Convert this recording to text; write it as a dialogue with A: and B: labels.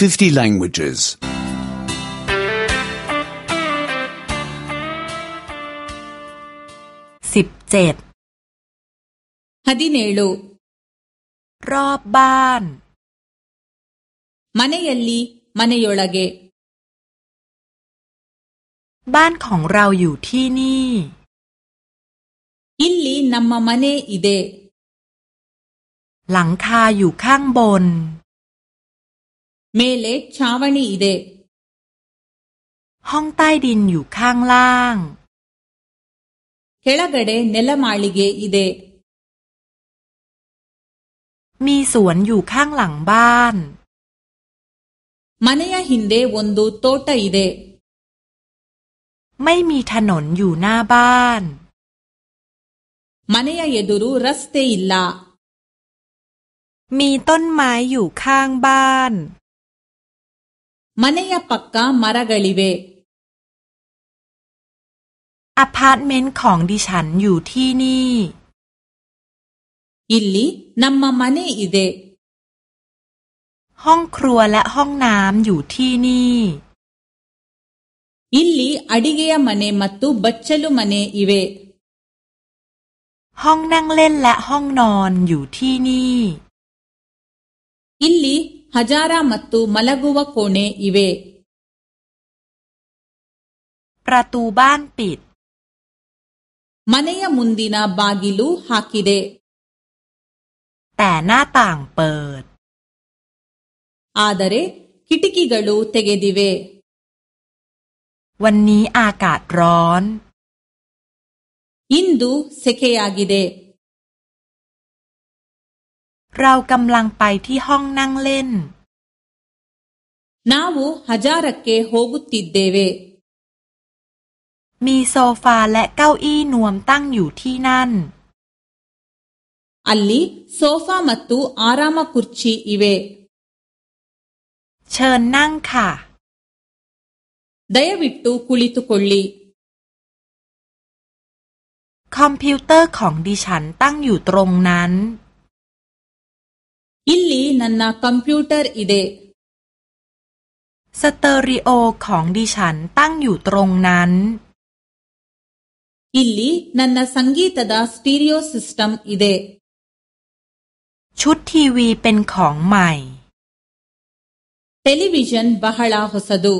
A: 50 languages.
B: สิบเจ็ด
C: ಹದಿನೇಳು
B: รอบบ้าน
C: ಮನೆಯಲ್ಲಿ ಮನೆಯೊಳಗೆ
B: บ้านของเราอยู่ที่นี่
C: ಇಲ್ಲಿ ನಮ್ಮ ಮನೆ ಇದೆ
B: หลังคาอยู่ข้างบน
C: ಮೇಲೆ ಛಾವಣಿ ಇದೆ
B: ห้องใต้ดินอยู่ข้างล่าง
C: ಕೆಳಗಡೆ ನೆಲಮಾಳಿಗೆ ಇದೆ
B: มีสวนอยู่ข้างหลังบ้าน
C: ಮನೆಯ ಹಿಂದೆ ಒಂದು ತೋಟ ಇದೆ
B: ไม่มีถนนอยู่หน้าบ้าน
C: ಮನೆಯ ಎದುರು ರಸ್ತೆ ಇಲ್ಲ
B: มีต้นไม้อยู่ข้างบ้าน
C: ಮನೆಯ ಪಕ್ಕ ಮರಗಳಿವೆ
B: อพาร์ตเมนต์ของดิฉันอยู่ที่นี่
C: ಇಲ್ಲಿ ನಮ್ಮ ಮನೆ ಇದೆ
B: ห้องครัวและห้องน้ำอยู่ที่นี่
C: ಇಲ್ಲಿ ಅಡಿಗೆಯ ಮನೆ ಮತ್ತು ಬಚ್ಚಲು ಮನೆ ಇವೆ
B: ห้องนั่งเล่นและห้องนอนอยู่ที่นี่
C: ಇಲ್ಲಿ ಹಜಾರ ಮತ್ತು ಮಲಗುವ ಕೋಣೆ ಇವೆ
B: ประตูบ้านปิด
C: ಮನೆಯ ಮುಂದಿನ ಬಾಗಿಲು ಹಾಕಿದೆ
B: แต่หน้าต่างเปิด
C: ಆದರೆ ಕಿಟಕಿಗಳು ತೆಗೆದಿವೆ
B: วันนี้อากาศร้อน
C: ಇಂದು ಸೆಕೆಯಾಗಿದೆ
B: เรากำลังไปที่ห้องนั่งเล่น
C: ನಾವು ಹಜಾರಕ್ಕೆ ಹೋಗುತ್ತಿದ್ದೇವೆ
B: มีโซฟาและเก้าอี้นวมตั้งอยู่ที่นั่น
C: ಅಲ್ಲಿ ಸೋಫಾ ಮತ್ತು ಆರಾಮ ಕುರ್ಚಿ ಇವೆ
B: เชิญนั่งค่ะ
C: ದಯವಿಟ್ಟು ಕುಳಿತುಕೊಳ್ಳಿ
B: คอมพิวเตอร์ของดิฉันตั้งอยู่ตรงนั้น
C: ಇಲ್ಲಿ ನನ್ನ ಕಂಪ್ಯೂಟರ್ ಇದೆ
B: สเตอริโอของดิฉันตั้งอยู่ตรงนั้น
C: ಇಲ್ಲಿ ನನ್ನ ಸಂಗೀತದ ಸ್ಟೀರಿಯೋ ಸಿಸ್ಟಮ್ ಇದೆ
B: ชุดทีวีเป็นของใหม่
C: ಟೆಲಿವಿಷನ್ ಬಹಳ ಹೊಸದು